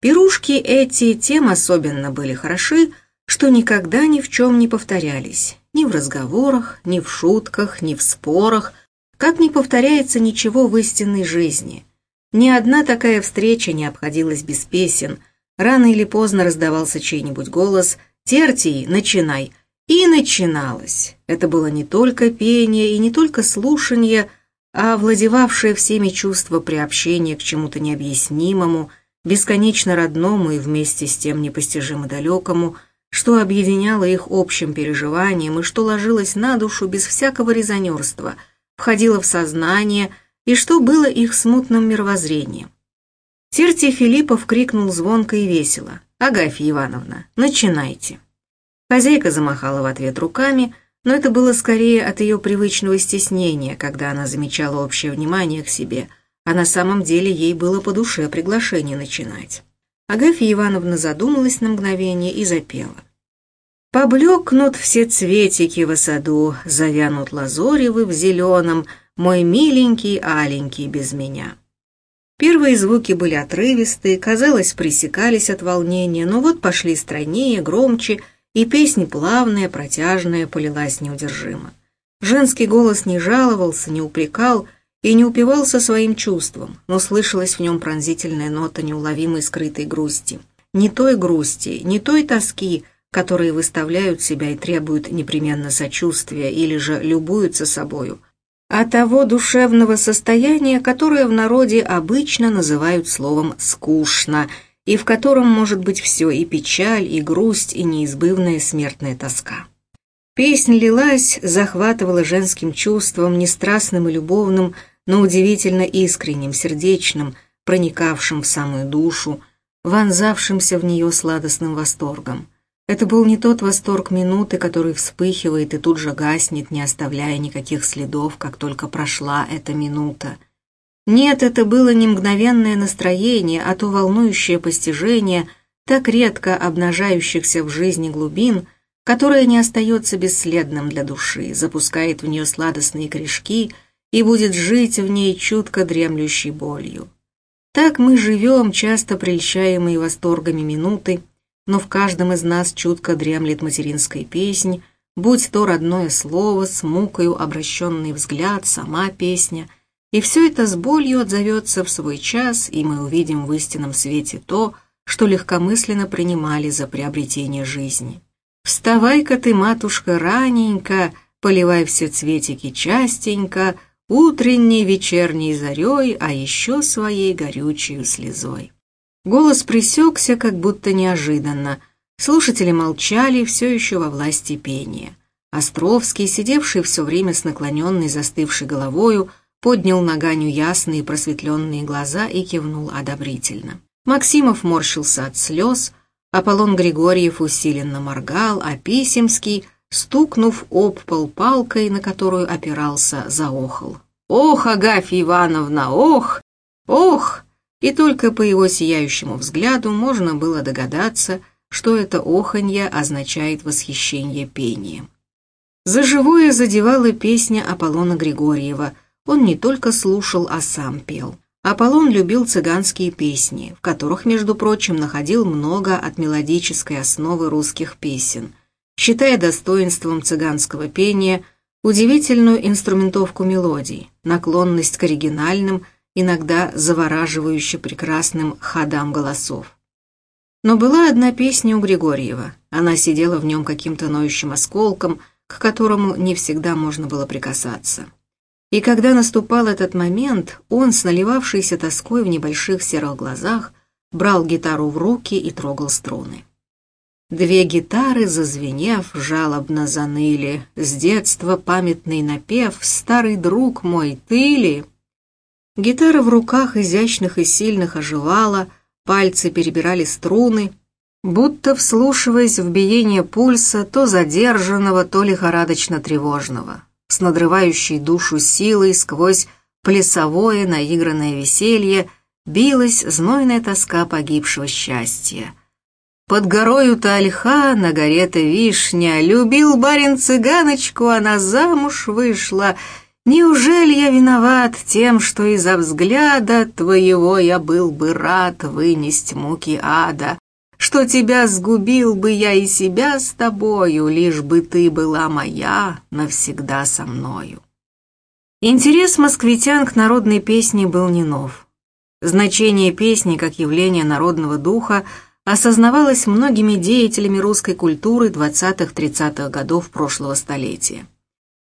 Пирушки эти тем особенно были хороши, что никогда ни в чем не повторялись, ни в разговорах, ни в шутках, ни в спорах, как не повторяется ничего в истинной жизни. Ни одна такая встреча не обходилась без песен, рано или поздно раздавался чей-нибудь голос «Тертий, начинай!» И начиналось. Это было не только пение и не только слушание, а владевавшее всеми чувство приобщения к чему-то необъяснимому, бесконечно родному и вместе с тем непостижимо далекому, что объединяло их общим переживанием и что ложилось на душу без всякого резонерства, входило в сознание и что было их смутным мировоззрением. Тертий Филиппов крикнул звонко и весело. «Агафья Ивановна, начинайте!» Хозяйка замахала в ответ руками, но это было скорее от ее привычного стеснения, когда она замечала общее внимание к себе, а на самом деле ей было по душе приглашение начинать. Агафья Ивановна задумалась на мгновение и запела. «Поблекнут все цветики в саду, завянут лазоревы в зеленом, мой миленький аленький без меня». Первые звуки были отрывистые, казалось, пресекались от волнения, но вот пошли стройнее, громче, и песня плавная, протяжная, полилась неудержимо. Женский голос не жаловался, не упрекал и не упивался своим чувством, но слышалась в нем пронзительная нота неуловимой скрытой грусти. Не той грусти, не той тоски, которые выставляют себя и требуют непременно сочувствия или же любуются собою, а того душевного состояния, которое в народе обычно называют словом «скучно», и в котором может быть все и печаль, и грусть, и неизбывная смертная тоска. Песнь лилась, захватывала женским чувством, не страстным и любовным, но удивительно искренним, сердечным, проникавшим в самую душу, вонзавшимся в нее сладостным восторгом. Это был не тот восторг минуты, который вспыхивает и тут же гаснет, не оставляя никаких следов, как только прошла эта минута — нет, это было не мгновенное настроение, а то волнующее постижение так редко обнажающихся в жизни глубин, которое не остается бесследным для души, запускает в нее сладостные корешки и будет жить в ней чутко дремлющей болью. Так мы живем, часто прельщаемые восторгами минуты, но в каждом из нас чутко дремлет материнская песнь, будь то родное слово, с мукою обращенный взгляд, сама песня — и все это с болью отзовется в свой час, и мы увидим в истинном свете то, что легкомысленно принимали за приобретение жизни. «Вставай-ка ты, матушка, раненько, поливай все цветики частенько, утренней, вечерней зарей, а еще своей горючей слезой». Голос присекся, как будто неожиданно. Слушатели молчали, все еще во власти пения. Островский, сидевший все время с наклоненной застывшей головою, поднял на Ганю ясные просветленные глаза и кивнул одобрительно. Максимов морщился от слез, Аполлон Григорьев усиленно моргал, а Писемский, стукнув об пол палкой, на которую опирался, заохал. «Ох, Агафья Ивановна, ох! Ох!» И только по его сияющему взгляду можно было догадаться, что это оханье означает восхищение пением. За живое задевала песня Аполлона Григорьева — он не только слушал, а сам пел. Аполлон любил цыганские песни, в которых, между прочим, находил много от мелодической основы русских песен, считая достоинством цыганского пения удивительную инструментовку мелодий, наклонность к оригинальным, иногда завораживающе прекрасным ходам голосов. Но была одна песня у Григорьева, она сидела в нем каким-то ноющим осколком, к которому не всегда можно было прикасаться. И когда наступал этот момент, он, с наливавшейся тоской в небольших серых глазах, брал гитару в руки и трогал струны. Две гитары, зазвенев, жалобно заныли. С детства памятный напев «Старый друг мой, ты ли?» Гитара в руках изящных и сильных оживала, пальцы перебирали струны, будто вслушиваясь в биение пульса то задержанного, то лихорадочно-тревожного с надрывающей душу силой сквозь плясовое наигранное веселье билась знойная тоска погибшего счастья. Под горою-то ольха, на горе-то вишня, Любил барин цыганочку, она замуж вышла. Неужели я виноват тем, что из-за взгляда Твоего я был бы рад вынести муки ада? Что тебя сгубил бы я и себя с тобою, Лишь бы ты была моя навсегда со мною. Интерес москвитян к народной песне был не нов. Значение песни как явления народного духа осознавалось многими деятелями русской культуры 20-30-х годов прошлого столетия.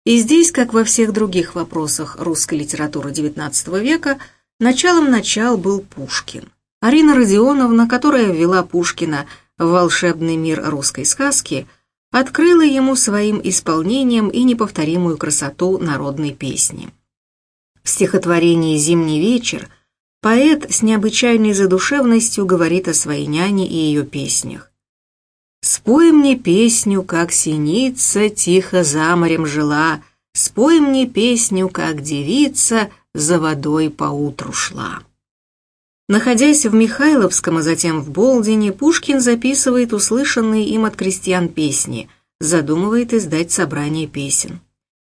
И здесь, как во всех других вопросах русской литературы XIX века, началом начал был Пушкин. Арина Родионовна, которая ввела Пушкина в волшебный мир русской сказки, открыла ему своим исполнением и неповторимую красоту народной песни. В стихотворении «Зимний вечер» Поэт с необычайной задушевностью говорит о своей няне и ее песнях. «Спой мне песню, как синица тихо за морем жила, спой мне песню, как девица за водой поутру шла». Находясь в Михайловском, а затем в Болдине, Пушкин записывает услышанные им от крестьян песни, задумывает издать собрание песен.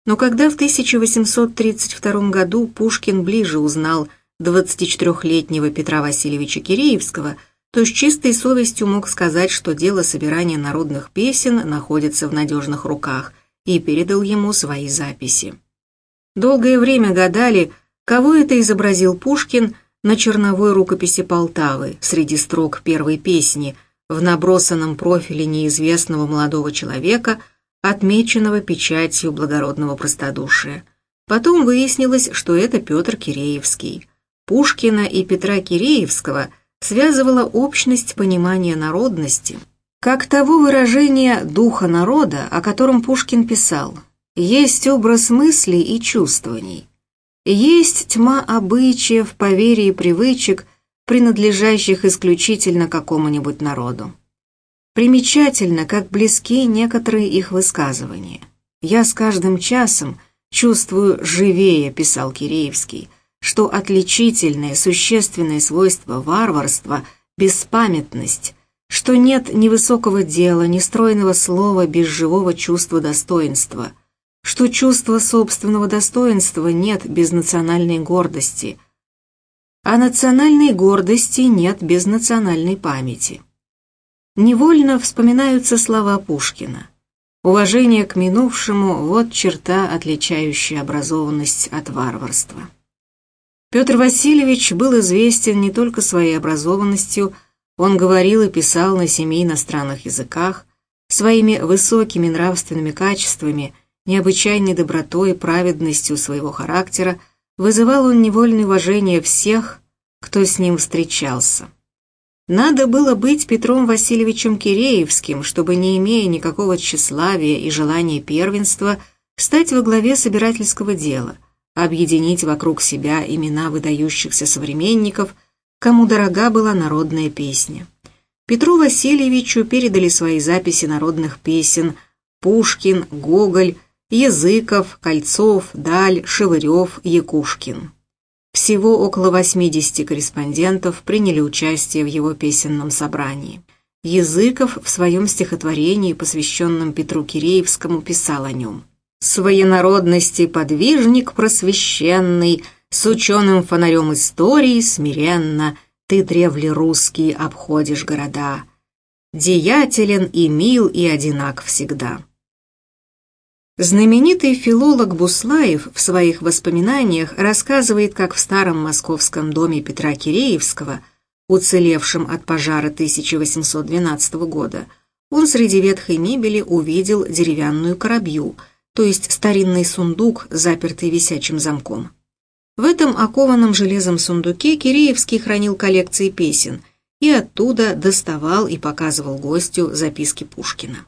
Но когда в 1832 году Пушкин ближе узнал 24-летнего Петра Васильевича Киреевского, то с чистой совестью мог сказать, что дело собирания народных песен находится в надежных руках, и передал ему свои записи. Долгое время гадали, кого это изобразил Пушкин на черновой рукописи Полтавы среди строк первой песни в набросанном профиле неизвестного молодого человека, отмеченного печатью благородного простодушия. Потом выяснилось, что это Петр Киреевский – Пушкина и Петра Киреевского связывала общность понимания народности, как того выражения духа народа, о котором Пушкин писал «Есть образ мыслей и чувствований, есть тьма обычаев, поверий и привычек, принадлежащих исключительно какому-нибудь народу. Примечательно, как близки некоторые их высказывания. «Я с каждым часом чувствую живее», — писал Киреевский, — что отличительное, существенное свойство варварства – беспамятность, что нет ни высокого дела, ни стройного слова без живого чувства достоинства, что чувства собственного достоинства нет без национальной гордости, а национальной гордости нет без национальной памяти. Невольно вспоминаются слова Пушкина. Уважение к минувшему – вот черта, отличающая образованность от варварства. Петр Васильевич был известен не только своей образованностью, он говорил и писал на семи иностранных языках, своими высокими нравственными качествами, необычайной добротой и праведностью своего характера вызывал он невольное уважение всех, кто с ним встречался. Надо было быть Петром Васильевичем Киреевским, чтобы, не имея никакого тщеславия и желания первенства, стать во главе собирательского дела – объединить вокруг себя имена выдающихся современников, кому дорога была народная песня. Петру Васильевичу передали свои записи народных песен Пушкин, Гоголь, Языков, Кольцов, Даль, Шевырев, Якушкин. Всего около 80 корреспондентов приняли участие в его песенном собрании. Языков в своем стихотворении, посвященном Петру Киреевскому, писал о нем – своенародности подвижник просвещенный, с ученым фонарем истории смиренно ты, древли русский, обходишь города. Деятелен и мил и одинак всегда. Знаменитый филолог Буслаев в своих воспоминаниях рассказывает, как в старом московском доме Петра Киреевского, уцелевшем от пожара 1812 года, он среди ветхой мебели увидел деревянную коробью – то есть старинный сундук, запертый висячим замком. В этом окованном железом сундуке Киреевский хранил коллекции песен и оттуда доставал и показывал гостю записки Пушкина.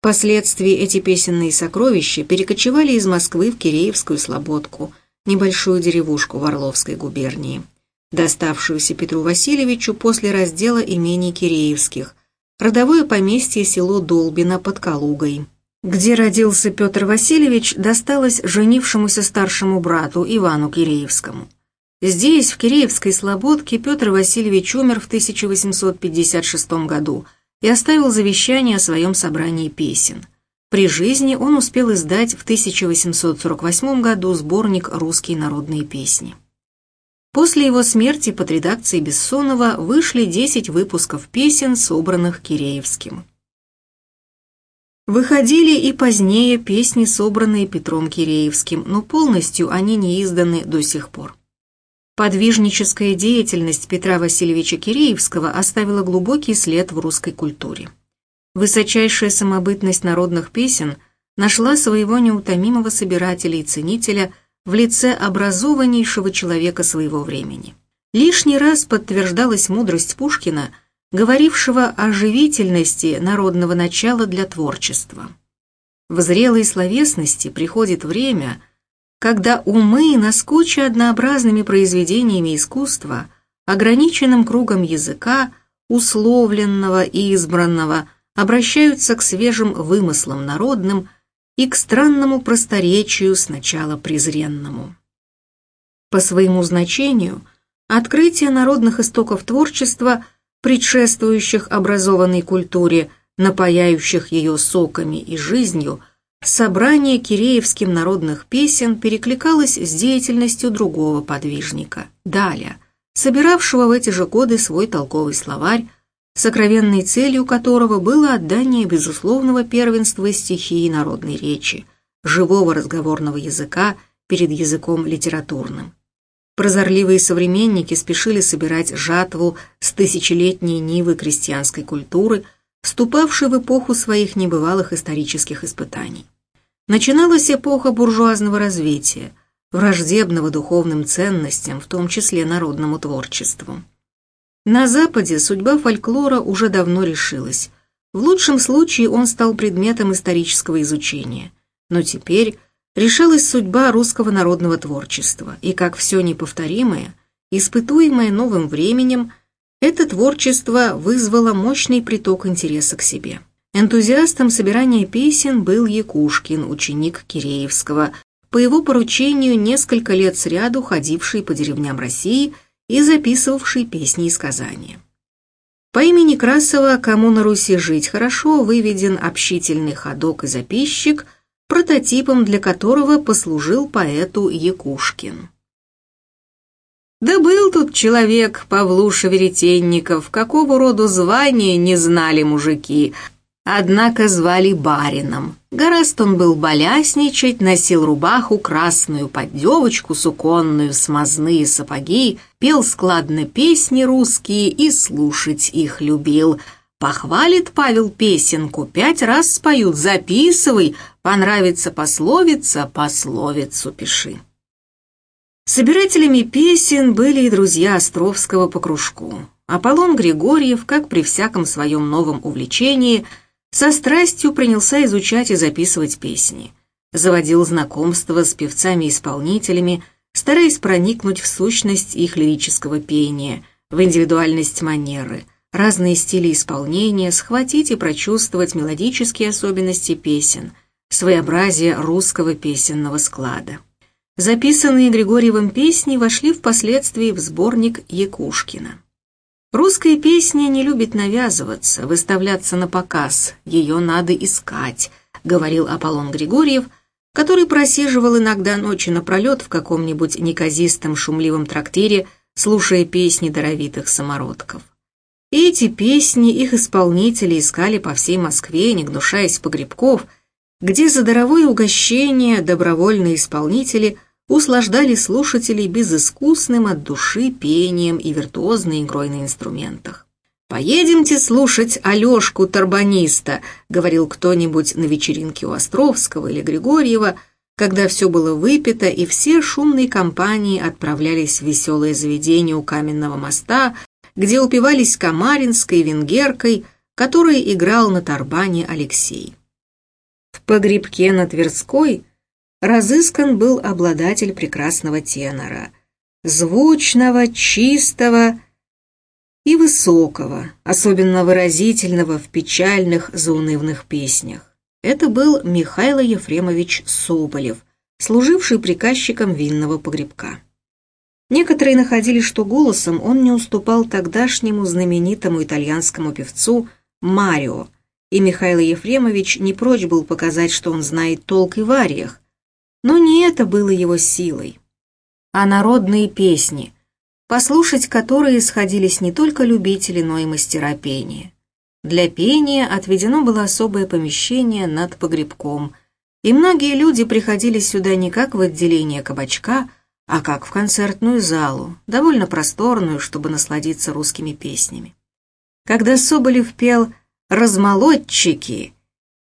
Впоследствии эти песенные сокровища перекочевали из Москвы в Киреевскую Слободку, небольшую деревушку в Орловской губернии, доставшуюся Петру Васильевичу после раздела имений Киреевских, родовое поместье село Долбино под Калугой, где родился Петр Васильевич, досталось женившемуся старшему брату Ивану Киреевскому. Здесь, в Киреевской Слободке, Петр Васильевич умер в 1856 году, и оставил завещание о своем собрании песен. При жизни он успел издать в 1848 году сборник «Русские народные песни». После его смерти под редакцией Бессонова вышли 10 выпусков песен, собранных Киреевским. Выходили и позднее песни, собранные Петром Киреевским, но полностью они не изданы до сих пор. Подвижническая деятельность Петра Васильевича Киреевского оставила глубокий след в русской культуре. Высочайшая самобытность народных песен нашла своего неутомимого собирателя и ценителя в лице образованнейшего человека своего времени. Лишний раз подтверждалась мудрость Пушкина, говорившего о живительности народного начала для творчества. В зрелой словесности приходит время, когда умы, наскуча однообразными произведениями искусства, ограниченным кругом языка, условленного и избранного – обращаются к свежим вымыслам народным и к странному просторечию, сначала презренному. По своему значению, открытие народных истоков творчества, предшествующих образованной культуре, напаяющих ее соками и жизнью, собрание киреевским народных песен перекликалось с деятельностью другого подвижника, Даля, собиравшего в эти же годы свой толковый словарь сокровенной целью которого было отдание безусловного первенства стихии народной речи, живого разговорного языка перед языком литературным. Прозорливые современники спешили собирать жатву с тысячелетней нивы крестьянской культуры, вступавшей в эпоху своих небывалых исторических испытаний. Начиналась эпоха буржуазного развития, враждебного духовным ценностям, в том числе народному творчеству. На Западе судьба фольклора уже давно решилась. В лучшем случае он стал предметом исторического изучения. Но теперь решалась судьба русского народного творчества, и как все неповторимое, испытуемое новым временем, это творчество вызвало мощный приток интереса к себе. Энтузиастом собирания песен был Якушкин, ученик Киреевского, по его поручению несколько лет сряду ходивший по деревням России – и записывавший песни и сказания. По имени Красова «Кому на Руси жить хорошо» выведен общительный ходок и записчик, прототипом для которого послужил поэту Якушкин. Да был тут человек, Павлуша Веретенников, какого роду звания не знали мужики, однако звали барином. Гораст он был болясничать, носил рубаху красную, поддевочку суконную, смазные сапоги, пел складно песни русские и слушать их любил. Похвалит Павел песенку, пять раз споют, записывай, понравится пословица, пословицу пиши. Собирателями песен были и друзья Островского по кружку. Аполлон Григорьев, как при всяком своем новом увлечении – со страстью принялся изучать и записывать песни. Заводил знакомства с певцами-исполнителями, стараясь проникнуть в сущность их лирического пения, в индивидуальность манеры, разные стили исполнения, схватить и прочувствовать мелодические особенности песен, своеобразие русского песенного склада. Записанные Григорьевым песни вошли впоследствии в сборник Якушкина. Русская песня не любит навязываться, выставляться на показ, ее надо искать, говорил Аполлон Григорьев, который просиживал иногда ночи напролет в каком-нибудь неказистом шумливом трактире, слушая песни даровитых самородков. И эти песни их исполнители искали по всей Москве, не гнушаясь погребков, где за даровое угощение добровольные исполнители – услаждали слушателей безыскусным от души пением и виртуозной игрой на инструментах. «Поедемте слушать Алешку Тарбаниста», — говорил кто-нибудь на вечеринке у Островского или Григорьева, когда все было выпито, и все шумные компании отправлялись в веселое заведение у Каменного моста, где упивались Камаринской, Венгеркой, который играл на тарбане Алексей. В погребке на Тверской разыскан был обладатель прекрасного тенора, звучного, чистого и высокого, особенно выразительного в печальных заунывных песнях. Это был Михаил Ефремович Соболев, служивший приказчиком винного погребка. Некоторые находили, что голосом он не уступал тогдашнему знаменитому итальянскому певцу Марио, и Михаил Ефремович не прочь был показать, что он знает толк и в ариях. Но не это было его силой, а народные песни, послушать которые сходились не только любители, но и мастера пения. Для пения отведено было особое помещение над погребком, и многие люди приходили сюда не как в отделение кабачка, а как в концертную залу, довольно просторную, чтобы насладиться русскими песнями. Когда Соболев пел «Размолотчики»,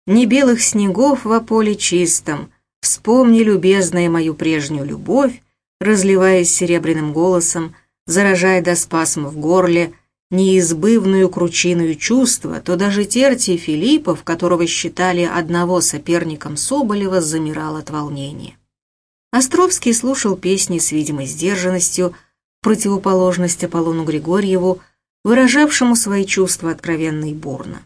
«Ни белых снегов во поле чистом», «Вспомни, любезная, мою прежнюю любовь», разливаясь серебряным голосом, заражая до спазма в горле, неизбывную кручиную чувства, то даже Тертий Филиппов, которого считали одного соперником Соболева, замирал от волнения. Островский слушал песни с видимой сдержанностью, противоположность Аполлону Григорьеву, выражавшему свои чувства откровенно и бурно.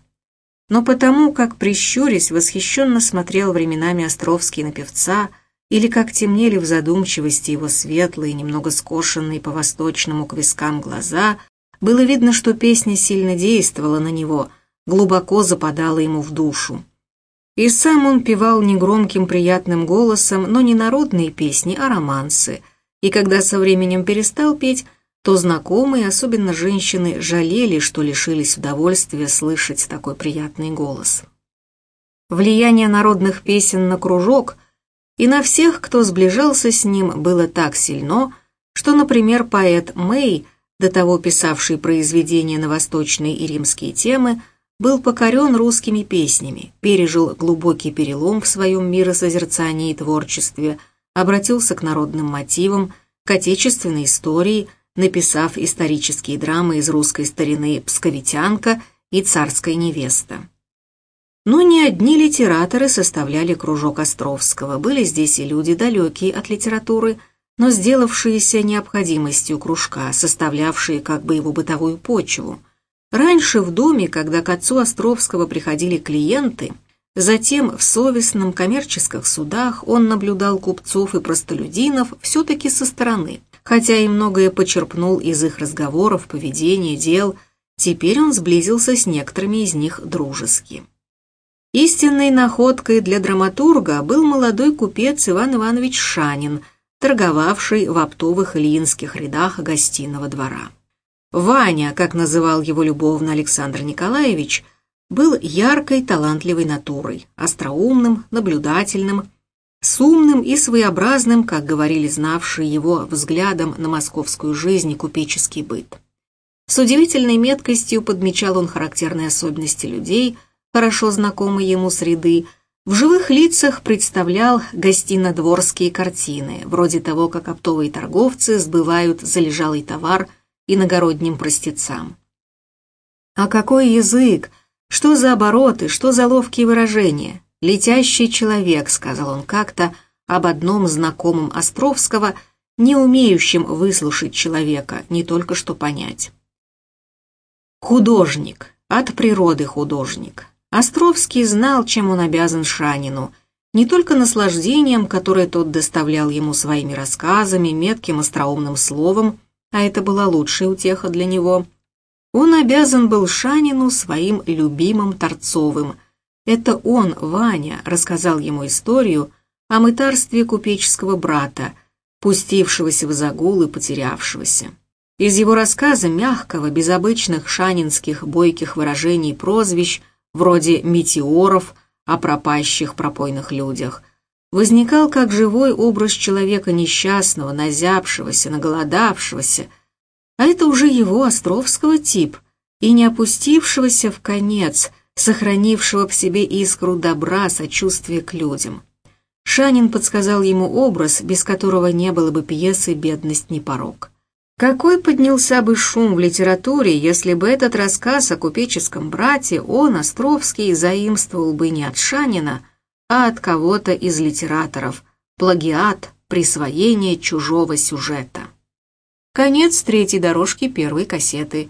Но потому, как прищурясь, восхищенно смотрел временами Островский на певца, или как темнели в задумчивости его светлые, немного скошенные по восточному к вискам глаза, было видно, что песня сильно действовала на него, глубоко западала ему в душу. И сам он певал негромким приятным голосом, но не народные песни, а романсы. И когда со временем перестал петь, то знакомые, особенно женщины, жалели, что лишились удовольствия слышать такой приятный голос. Влияние народных песен на кружок и на всех, кто сближался с ним, было так сильно, что, например, поэт Мэй, до того писавший произведения на восточные и римские темы, был покорен русскими песнями, пережил глубокий перелом в своем миросозерцании и творчестве, обратился к народным мотивам, к отечественной истории, написав исторические драмы из русской старины «Псковитянка» и «Царская невеста». Но не одни литераторы составляли кружок Островского, были здесь и люди далекие от литературы, но сделавшиеся необходимостью кружка, составлявшие как бы его бытовую почву – Раньше в доме, когда к отцу Островского приходили клиенты, затем в совестном коммерческих судах он наблюдал купцов и простолюдинов все-таки со стороны, хотя и многое почерпнул из их разговоров, поведения, дел, теперь он сблизился с некоторыми из них дружески. Истинной находкой для драматурга был молодой купец Иван Иванович Шанин, торговавший в оптовых ильинских рядах гостиного двора. Ваня, как называл его любовно Александр Николаевич, был яркой, талантливой натурой, остроумным, наблюдательным, с умным и своеобразным, как говорили знавшие его, взглядом на московскую жизнь и купеческий быт. С удивительной меткостью подмечал он характерные особенности людей, хорошо знакомые ему среды, в живых лицах представлял гостинодворские картины, вроде того, как оптовые торговцы сбывают залежалый товар – иногородним простецам. А какой язык! Что за обороты, что за ловкие выражения? «Летящий человек», — сказал он как-то об одном знакомом Островского, не умеющем выслушать человека, не только что понять. Художник, от природы художник. Островский знал, чем он обязан Шанину, не только наслаждением, которое тот доставлял ему своими рассказами, метким остроумным словом, а это была лучшая утеха для него. Он обязан был Шанину своим любимым Торцовым. Это он, Ваня, рассказал ему историю о мытарстве купеческого брата, пустившегося в загул и потерявшегося. Из его рассказа мягкого, без обычных шанинских бойких выражений прозвищ, вроде «метеоров», о пропащих пропойных людях, возникал как живой образ человека несчастного, назябшегося, наголодавшегося, а это уже его Островского тип, и не опустившегося в конец, сохранившего в себе искру добра, сочувствия к людям. Шанин подсказал ему образ, без которого не было бы пьесы «Бедность не порог». Какой поднялся бы шум в литературе, если бы этот рассказ о купеческом брате он, Островский, заимствовал бы не от Шанина, а от кого-то из литераторов. Плагиат, присвоение чужого сюжета. Конец третьей дорожки первой кассеты.